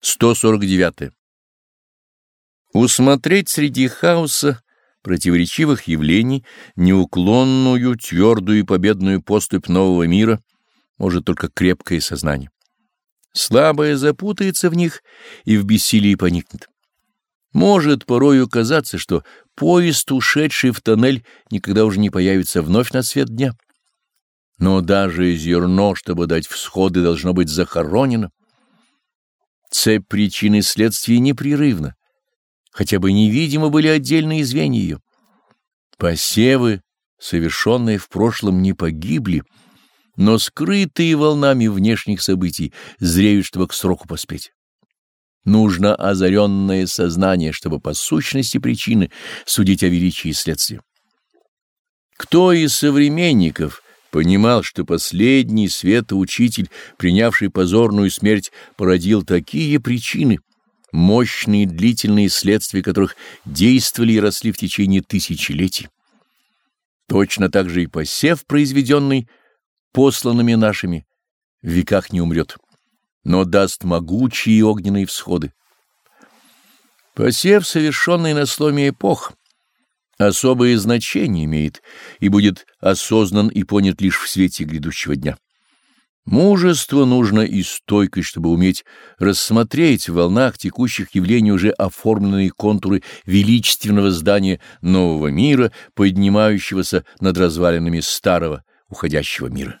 149. Усмотреть среди хаоса противоречивых явлений неуклонную, твердую и победную поступь нового мира может только крепкое сознание. Слабое запутается в них и в бессилии поникнет. Может порою казаться, что поезд, ушедший в тоннель, никогда уже не появится вновь на свет дня. Но даже зерно, чтобы дать всходы, должно быть захоронено. Цепь причин и следствий непрерывна, хотя бы невидимо были отдельные звенья ее. Посевы, совершенные в прошлом, не погибли, но скрытые волнами внешних событий зреют, чтобы к сроку поспеть. Нужно озаренное сознание, чтобы по сущности причины судить о величии следствия. Кто из современников понимал, что последний светоучитель, принявший позорную смерть, породил такие причины, мощные длительные следствия которых действовали и росли в течение тысячелетий? Точно так же и посев, произведенный посланными нашими, в веках не умрет но даст могучие огненные всходы. Посев, совершенный на сломе эпох, особое значение имеет и будет осознан и понят лишь в свете грядущего дня. Мужество нужно и стойкость, чтобы уметь рассмотреть в волнах текущих явлений уже оформленные контуры величественного здания нового мира, поднимающегося над развалинами старого уходящего мира.